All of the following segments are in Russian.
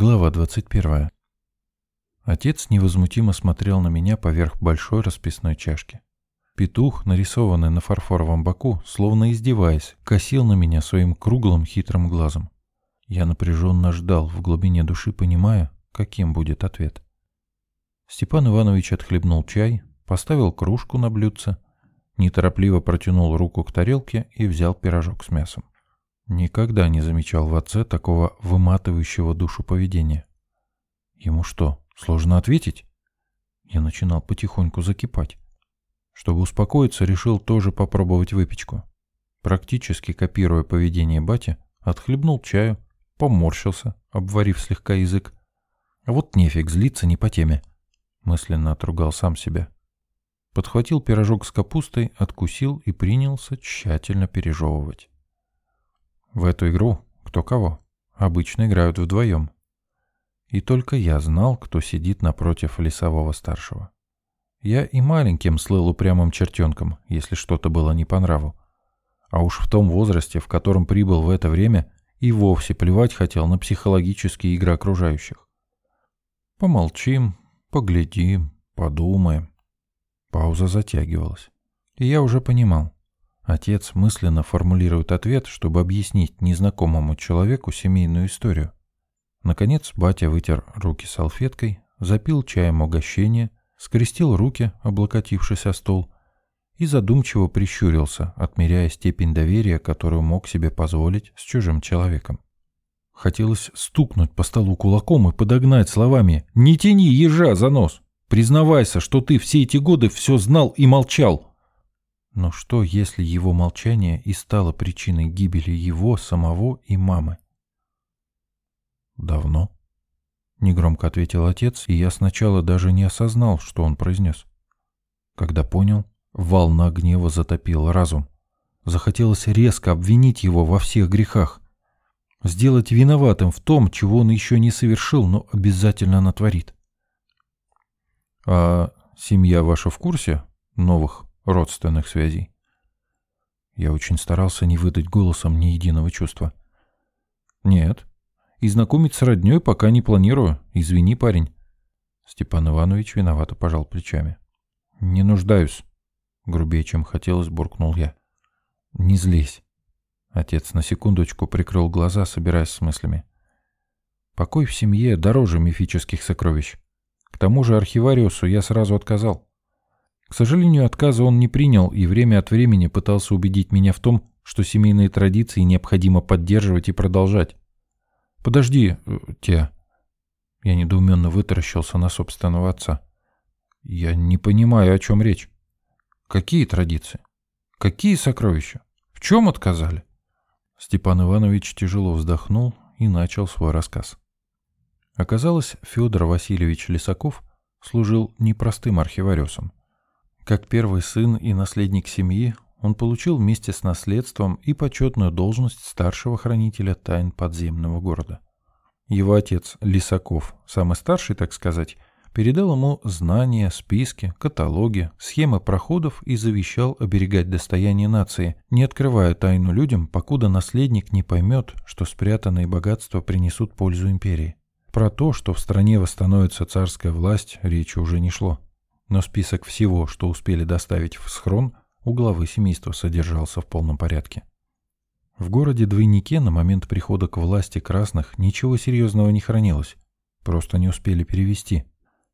Глава 21. Отец невозмутимо смотрел на меня поверх большой расписной чашки. Петух, нарисованный на фарфоровом боку, словно издеваясь, косил на меня своим круглым хитрым глазом. Я напряженно ждал, в глубине души понимая, каким будет ответ. Степан Иванович отхлебнул чай, поставил кружку на блюдце, неторопливо протянул руку к тарелке и взял пирожок с мясом. Никогда не замечал в отце такого выматывающего душу поведения. Ему что, сложно ответить? Я начинал потихоньку закипать. Чтобы успокоиться, решил тоже попробовать выпечку. Практически копируя поведение бати, отхлебнул чаю, поморщился, обварив слегка язык. А вот нефиг, злиться не по теме. Мысленно отругал сам себя. Подхватил пирожок с капустой, откусил и принялся тщательно пережевывать. В эту игру кто кого. Обычно играют вдвоем. И только я знал, кто сидит напротив лесового старшего. Я и маленьким слыл упрямым чертенком, если что-то было не по нраву. А уж в том возрасте, в котором прибыл в это время, и вовсе плевать хотел на психологические игры окружающих. Помолчим, поглядим, подумаем. Пауза затягивалась. И я уже понимал. Отец мысленно формулирует ответ, чтобы объяснить незнакомому человеку семейную историю. Наконец батя вытер руки салфеткой, запил чаем угощение, скрестил руки, облокотившись о стол, и задумчиво прищурился, отмеряя степень доверия, которую мог себе позволить с чужим человеком. Хотелось стукнуть по столу кулаком и подогнать словами «Не тяни ежа за нос! Признавайся, что ты все эти годы все знал и молчал!» Но что, если его молчание и стало причиной гибели его, самого и мамы? «Давно?» — негромко ответил отец, и я сначала даже не осознал, что он произнес. Когда понял, волна гнева затопила разум. Захотелось резко обвинить его во всех грехах, сделать виноватым в том, чего он еще не совершил, но обязательно натворит. «А семья ваша в курсе новых родственных связей. Я очень старался не выдать голосом ни единого чувства. «Нет, и знакомить с роднёй пока не планирую. Извини, парень». Степан Иванович виновато пожал плечами. «Не нуждаюсь», — грубее, чем хотелось, буркнул я. «Не злись». Отец на секундочку прикрыл глаза, собираясь с мыслями. «Покой в семье дороже мифических сокровищ. К тому же архивариусу я сразу отказал. К сожалению, отказа он не принял и время от времени пытался убедить меня в том, что семейные традиции необходимо поддерживать и продолжать. «Подожди, э, те...» Я недоуменно вытаращился на собственного отца. «Я не понимаю, о чем речь. Какие традиции? Какие сокровища? В чем отказали?» Степан Иванович тяжело вздохнул и начал свой рассказ. Оказалось, Федор Васильевич Лисаков служил непростым архивариусом. Как первый сын и наследник семьи, он получил вместе с наследством и почетную должность старшего хранителя тайн подземного города. Его отец, Лисаков, самый старший, так сказать, передал ему знания, списки, каталоги, схемы проходов и завещал оберегать достояние нации, не открывая тайну людям, покуда наследник не поймет, что спрятанные богатства принесут пользу империи. Про то, что в стране восстановится царская власть, речи уже не шло но список всего, что успели доставить в схрон, у главы семейства содержался в полном порядке. В городе Двойнике на момент прихода к власти красных ничего серьезного не хранилось, просто не успели перевести.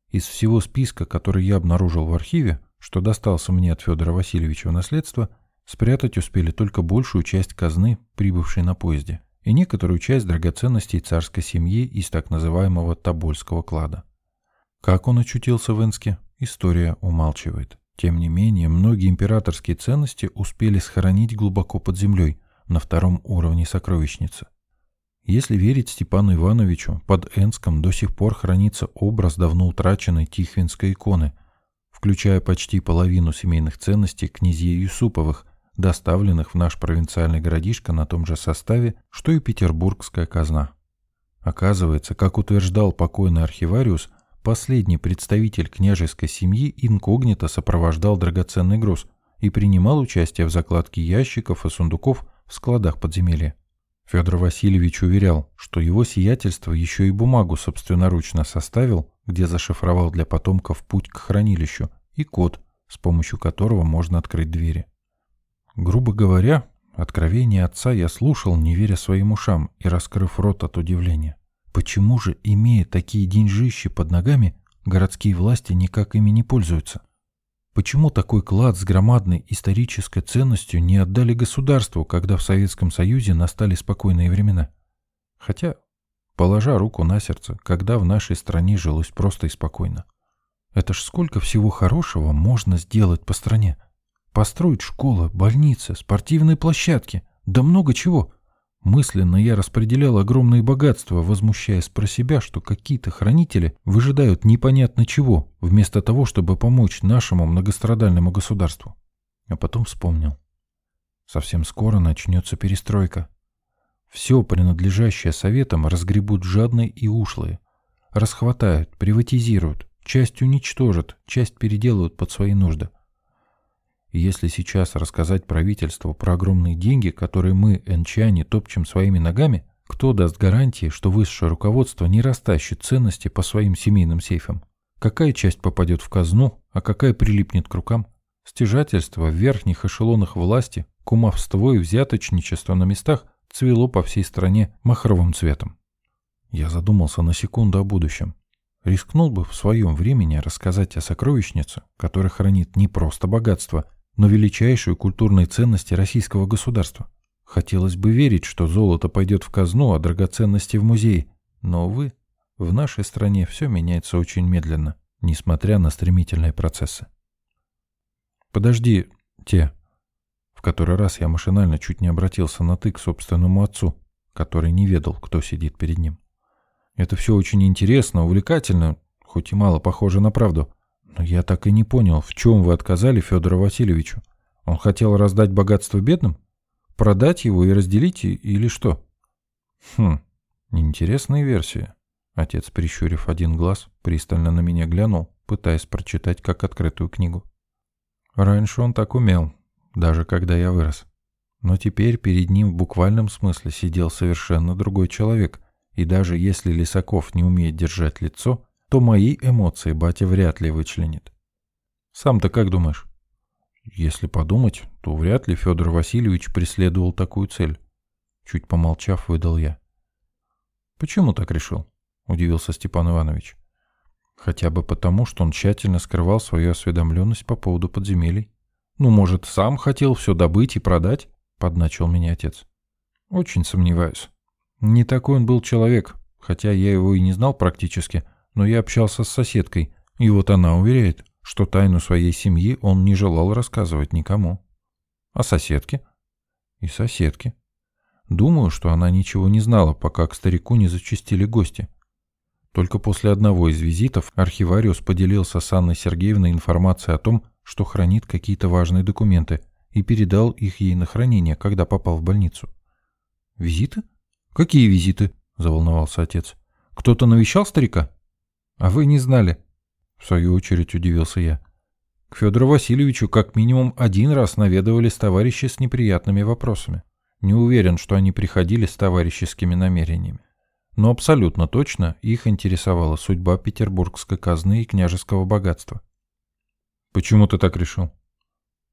Из всего списка, который я обнаружил в архиве, что достался мне от Федора Васильевича в наследство, спрятать успели только большую часть казны, прибывшей на поезде, и некоторую часть драгоценностей царской семьи из так называемого Тобольского клада. Как он очутился в Инске, История умалчивает. Тем не менее, многие императорские ценности успели схоронить глубоко под землей, на втором уровне сокровищницы. Если верить Степану Ивановичу, под Энском до сих пор хранится образ давно утраченной Тихвинской иконы, включая почти половину семейных ценностей князей Юсуповых, доставленных в наш провинциальный городишко на том же составе, что и петербургская казна. Оказывается, как утверждал покойный архивариус, Последний представитель княжеской семьи инкогнито сопровождал драгоценный груз и принимал участие в закладке ящиков и сундуков в складах подземелья. Федор Васильевич уверял, что его сиятельство еще и бумагу собственноручно составил, где зашифровал для потомков путь к хранилищу и код, с помощью которого можно открыть двери. Грубо говоря, откровение отца я слушал, не веря своим ушам и раскрыв рот от удивления. Почему же, имея такие деньжищи под ногами, городские власти никак ими не пользуются? Почему такой клад с громадной исторической ценностью не отдали государству, когда в Советском Союзе настали спокойные времена? Хотя, положа руку на сердце, когда в нашей стране жилось просто и спокойно. Это ж сколько всего хорошего можно сделать по стране. Построить школы, больницы, спортивные площадки, да много чего. Мысленно я распределял огромные богатства, возмущаясь про себя, что какие-то хранители выжидают непонятно чего, вместо того, чтобы помочь нашему многострадальному государству. А потом вспомнил. Совсем скоро начнется перестройка. Все принадлежащее советам разгребут жадные и ушлые. Расхватают, приватизируют, часть уничтожат, часть переделают под свои нужды. Если сейчас рассказать правительству про огромные деньги, которые мы, энчане, топчем своими ногами, кто даст гарантии, что высшее руководство не растащит ценности по своим семейным сейфам? Какая часть попадет в казну, а какая прилипнет к рукам? Стяжательство в верхних эшелонах власти, кумовство и взяточничество на местах цвело по всей стране махровым цветом. Я задумался на секунду о будущем. Рискнул бы в своем времени рассказать о сокровищнице, которая хранит не просто богатство, но величайшую культурной ценности российского государства. Хотелось бы верить, что золото пойдет в казну, а драгоценности в музей. Но, увы, в нашей стране все меняется очень медленно, несмотря на стремительные процессы. «Подожди, те...» В который раз я машинально чуть не обратился на «ты» к собственному отцу, который не ведал, кто сидит перед ним. Это все очень интересно, увлекательно, хоть и мало похоже на правду. Но я так и не понял, в чем вы отказали Федору Васильевичу? Он хотел раздать богатство бедным? Продать его и разделить или что? Хм, интересная версия. Отец, прищурив один глаз, пристально на меня глянул, пытаясь прочитать как открытую книгу. Раньше он так умел, даже когда я вырос. Но теперь перед ним в буквальном смысле сидел совершенно другой человек, и даже если Лисаков не умеет держать лицо, то мои эмоции батя вряд ли вычленит. Сам-то как думаешь? Если подумать, то вряд ли Федор Васильевич преследовал такую цель. Чуть помолчав, выдал я. Почему так решил? Удивился Степан Иванович. Хотя бы потому, что он тщательно скрывал свою осведомленность по поводу подземелий. Ну, может, сам хотел все добыть и продать? Подначил меня отец. Очень сомневаюсь. Не такой он был человек, хотя я его и не знал практически, но я общался с соседкой, и вот она уверяет, что тайну своей семьи он не желал рассказывать никому. А соседке? И соседке. Думаю, что она ничего не знала, пока к старику не зачастили гости. Только после одного из визитов архивариус поделился с Анной Сергеевной информацией о том, что хранит какие-то важные документы, и передал их ей на хранение, когда попал в больницу. «Визиты? Какие визиты?» – заволновался отец. «Кто-то навещал старика?» А вы не знали? В свою очередь удивился я. К Федору Васильевичу как минимум один раз наведывались товарищи с неприятными вопросами. Не уверен, что они приходили с товарищескими намерениями. Но абсолютно точно их интересовала судьба петербургской казны и княжеского богатства. «Почему ты так решил?»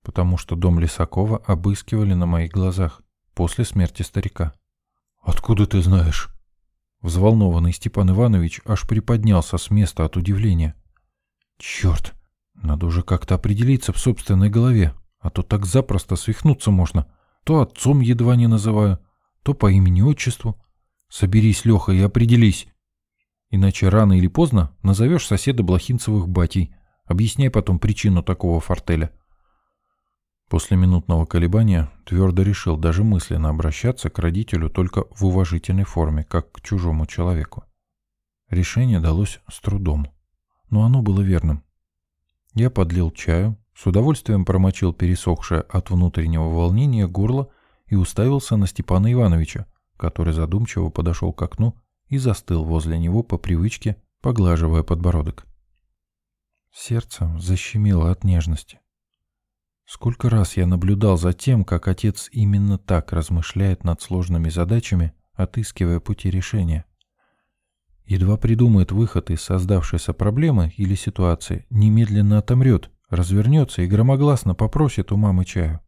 «Потому что дом Лисакова обыскивали на моих глазах после смерти старика». «Откуда ты знаешь?» Взволнованный Степан Иванович аж приподнялся с места от удивления. «Черт, надо уже как-то определиться в собственной голове, а то так запросто свихнуться можно. То отцом едва не называю, то по имени-отчеству. Соберись, Леха, и определись. Иначе рано или поздно назовешь соседа Блохинцевых батей. Объясняй потом причину такого фортеля». После минутного колебания твердо решил даже мысленно обращаться к родителю только в уважительной форме, как к чужому человеку. Решение далось с трудом, но оно было верным. Я подлил чаю, с удовольствием промочил пересохшее от внутреннего волнения горло и уставился на Степана Ивановича, который задумчиво подошел к окну и застыл возле него по привычке, поглаживая подбородок. Сердце защемило от нежности. Сколько раз я наблюдал за тем, как отец именно так размышляет над сложными задачами, отыскивая пути решения. Едва придумает выход из создавшейся проблемы или ситуации, немедленно отомрет, развернется и громогласно попросит у мамы чаю.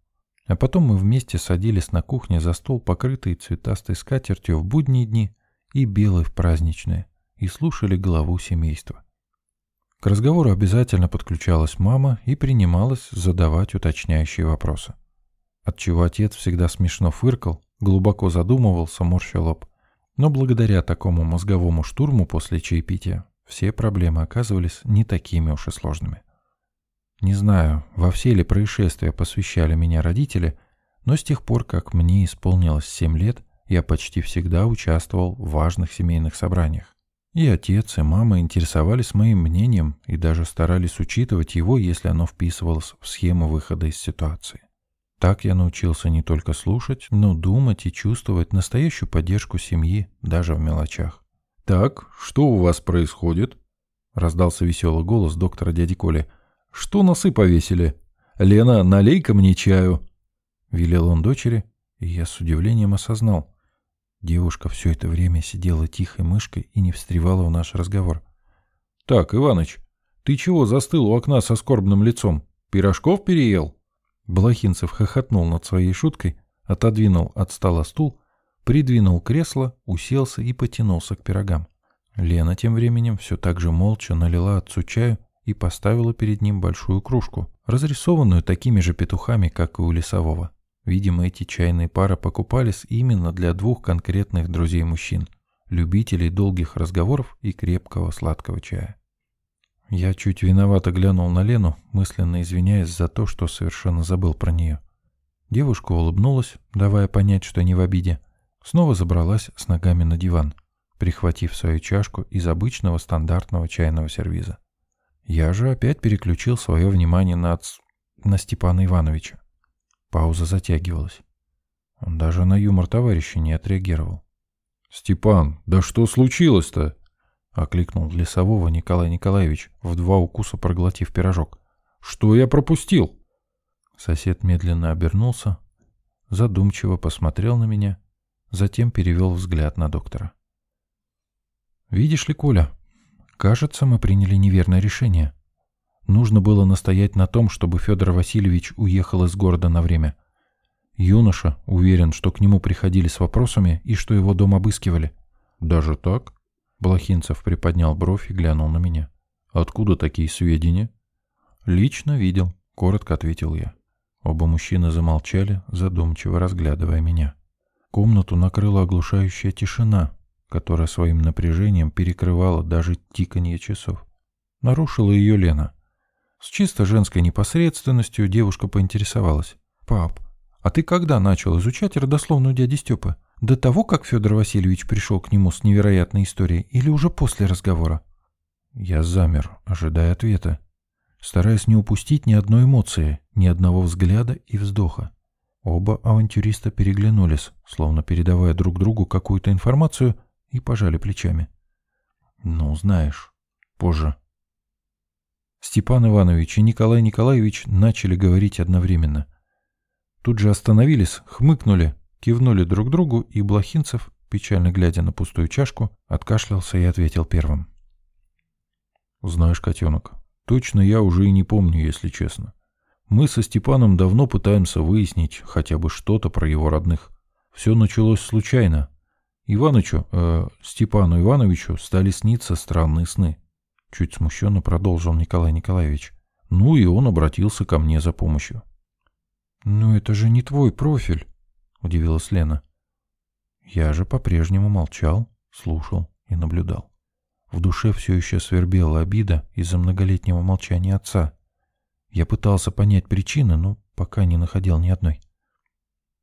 А потом мы вместе садились на кухне за стол, покрытый цветастой скатертью в будние дни и белый в праздничные, и слушали главу семейства. К разговору обязательно подключалась мама и принималась задавать уточняющие вопросы. Отчего отец всегда смешно фыркал, глубоко задумывался, морщил лоб. Но благодаря такому мозговому штурму после чаепития все проблемы оказывались не такими уж и сложными. Не знаю, во все ли происшествия посвящали меня родители, но с тех пор, как мне исполнилось 7 лет, я почти всегда участвовал в важных семейных собраниях. И отец, и мама интересовались моим мнением и даже старались учитывать его, если оно вписывалось в схему выхода из ситуации. Так я научился не только слушать, но думать и чувствовать настоящую поддержку семьи даже в мелочах. «Так, что у вас происходит?» — раздался веселый голос доктора дяди Коли. «Что носы повесили? Лена, налей-ка мне чаю!» Велел он дочери, и я с удивлением осознал. Девушка все это время сидела тихой мышкой и не встревала в наш разговор. «Так, Иваныч, ты чего застыл у окна со скорбным лицом? Пирожков переел?» Блохинцев хохотнул над своей шуткой, отодвинул от стола стул, придвинул кресло, уселся и потянулся к пирогам. Лена тем временем все так же молча налила отцу чаю и поставила перед ним большую кружку, разрисованную такими же петухами, как и у лесового. Видимо, эти чайные пары покупались именно для двух конкретных друзей-мужчин, любителей долгих разговоров и крепкого сладкого чая. Я чуть виновато глянул на Лену, мысленно извиняясь за то, что совершенно забыл про нее. Девушка улыбнулась, давая понять, что не в обиде. Снова забралась с ногами на диван, прихватив свою чашку из обычного стандартного чайного сервиза. Я же опять переключил свое внимание на, на Степана Ивановича. Пауза затягивалась. Он даже на юмор товарища не отреагировал. «Степан, да что случилось-то?» — окликнул лесового Николай Николаевич, в два укуса проглотив пирожок. «Что я пропустил?» Сосед медленно обернулся, задумчиво посмотрел на меня, затем перевел взгляд на доктора. «Видишь ли, Коля, кажется, мы приняли неверное решение. Нужно было настоять на том, чтобы Федор Васильевич уехал из города на время. Юноша уверен, что к нему приходили с вопросами и что его дом обыскивали. «Даже так?» Блохинцев приподнял бровь и глянул на меня. «Откуда такие сведения?» «Лично видел», — коротко ответил я. Оба мужчины замолчали, задумчиво разглядывая меня. Комнату накрыла оглушающая тишина, которая своим напряжением перекрывала даже тиканье часов. Нарушила ее Лена. С чисто женской непосредственностью девушка поинтересовалась. «Пап, а ты когда начал изучать родословную дяди Степы? До того, как Федор Васильевич пришел к нему с невероятной историей или уже после разговора?» Я замер, ожидая ответа, стараясь не упустить ни одной эмоции, ни одного взгляда и вздоха. Оба авантюриста переглянулись, словно передавая друг другу какую-то информацию, и пожали плечами. «Ну, знаешь, позже». Степан Иванович и Николай Николаевич начали говорить одновременно. Тут же остановились, хмыкнули, кивнули друг другу, и Блохинцев, печально глядя на пустую чашку, откашлялся и ответил первым. «Знаешь, котенок, точно я уже и не помню, если честно. Мы со Степаном давно пытаемся выяснить хотя бы что-то про его родных. Все началось случайно. Иванычу, э, Степану Ивановичу стали сниться странные сны. Чуть смущенно продолжил Николай Николаевич. Ну и он обратился ко мне за помощью. «Ну это же не твой профиль», — удивилась Лена. Я же по-прежнему молчал, слушал и наблюдал. В душе все еще свербела обида из-за многолетнего молчания отца. Я пытался понять причины, но пока не находил ни одной.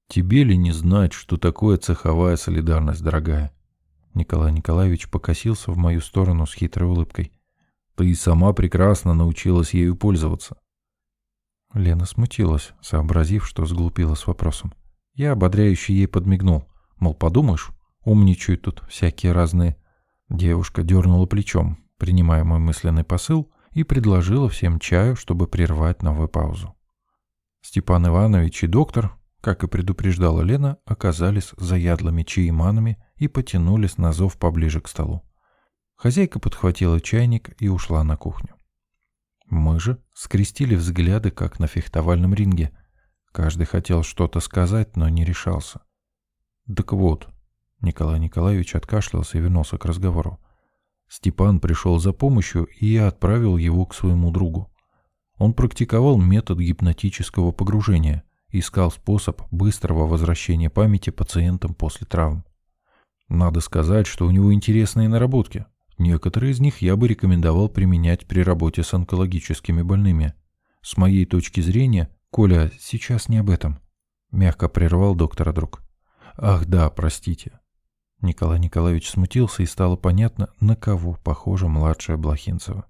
«Тебе ли не знать, что такое цеховая солидарность, дорогая?» Николай Николаевич покосился в мою сторону с хитрой улыбкой. Ты и сама прекрасно научилась ею пользоваться. Лена смутилась, сообразив, что сглупила с вопросом. Я ободряюще ей подмигнул. Мол, подумаешь, умничают тут всякие разные. Девушка дернула плечом, принимая мой мысленный посыл, и предложила всем чаю, чтобы прервать новую паузу. Степан Иванович и доктор, как и предупреждала Лена, оказались заядлыми чаеманами и потянулись на зов поближе к столу. Хозяйка подхватила чайник и ушла на кухню. Мы же скрестили взгляды, как на фехтовальном ринге. Каждый хотел что-то сказать, но не решался. Так вот, Николай Николаевич откашлялся и вернулся к разговору. Степан пришел за помощью, и я отправил его к своему другу. Он практиковал метод гипнотического погружения, искал способ быстрого возвращения памяти пациентам после травм. Надо сказать, что у него интересные наработки. Некоторые из них я бы рекомендовал применять при работе с онкологическими больными. С моей точки зрения, Коля, сейчас не об этом. Мягко прервал доктора друг. Ах да, простите. Николай Николаевич смутился, и стало понятно, на кого похожа младшая Блохинцева.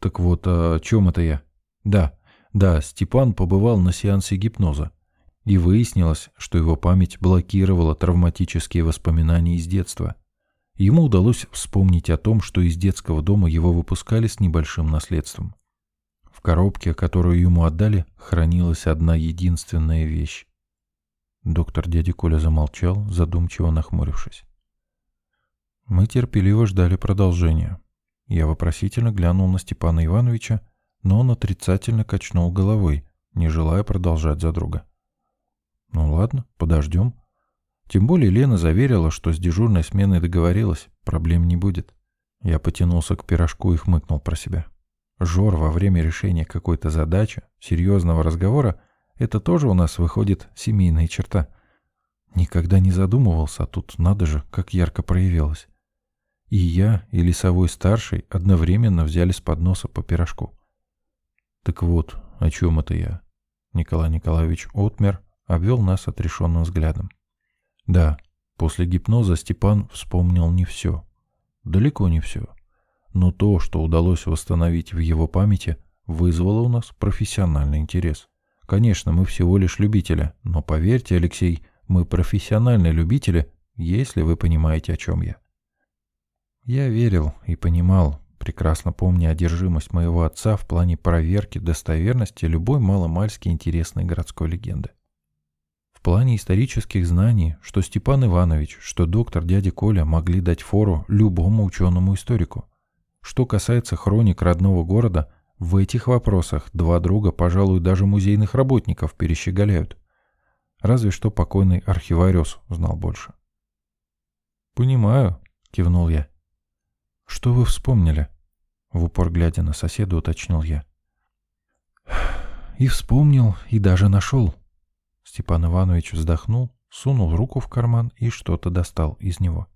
«Так вот, о чем это я?» «Да, да, Степан побывал на сеансе гипноза, и выяснилось, что его память блокировала травматические воспоминания из детства. Ему удалось вспомнить о том, что из детского дома его выпускали с небольшим наследством. В коробке, которую ему отдали, хранилась одна единственная вещь Доктор дядя Коля замолчал, задумчиво нахмурившись. Мы терпеливо ждали продолжения. Я вопросительно глянул на Степана Ивановича, но он отрицательно качнул головой, не желая продолжать за друга. Ну ладно, подождем. Тем более Лена заверила, что с дежурной сменой договорилась, проблем не будет. Я потянулся к пирожку и хмыкнул про себя. Жор во время решения какой-то задачи, серьезного разговора это тоже у нас выходит семейная черта. Никогда не задумывался, а тут надо же, как ярко проявилось. И я, и лесовой старший одновременно взяли с подноса по пирожку. Так вот, о чем это я? Николай Николаевич отмер, обвел нас отрешенным взглядом. Да, после гипноза Степан вспомнил не все. Далеко не все. Но то, что удалось восстановить в его памяти, вызвало у нас профессиональный интерес. Конечно, мы всего лишь любители, но поверьте, Алексей, мы профессиональные любители, если вы понимаете, о чем я. Я верил и понимал, прекрасно помня одержимость моего отца в плане проверки достоверности любой маломальски интересной городской легенды. Плане исторических знаний, что Степан Иванович, что доктор дядя Коля могли дать фору любому ученому-историку. Что касается хроник родного города, в этих вопросах два друга, пожалуй, даже музейных работников перещеголяют. Разве что покойный архивариус знал больше. «Понимаю», — кивнул я. «Что вы вспомнили?» В упор глядя на соседа, уточнил я. «И вспомнил, и даже нашел». Степан Иванович вздохнул, сунул руку в карман и что-то достал из него.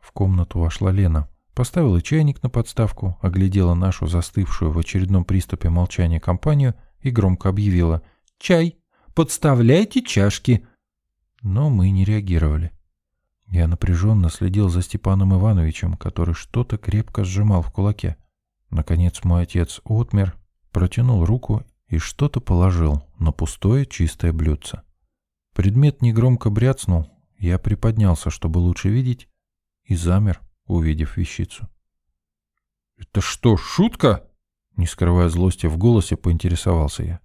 В комнату вошла Лена, Поставила чайник на подставку, оглядела нашу застывшую в очередном приступе молчания компанию и громко объявила «Чай! Подставляйте чашки!» Но мы не реагировали. Я напряженно следил за Степаном Ивановичем, который что-то крепко сжимал в кулаке. Наконец мой отец отмер, протянул руку и что-то положил на пустое чистое блюдце. Предмет негромко бряцнул, я приподнялся, чтобы лучше видеть, и замер, увидев вещицу. «Это что, шутка?» Не скрывая злости в голосе, поинтересовался я.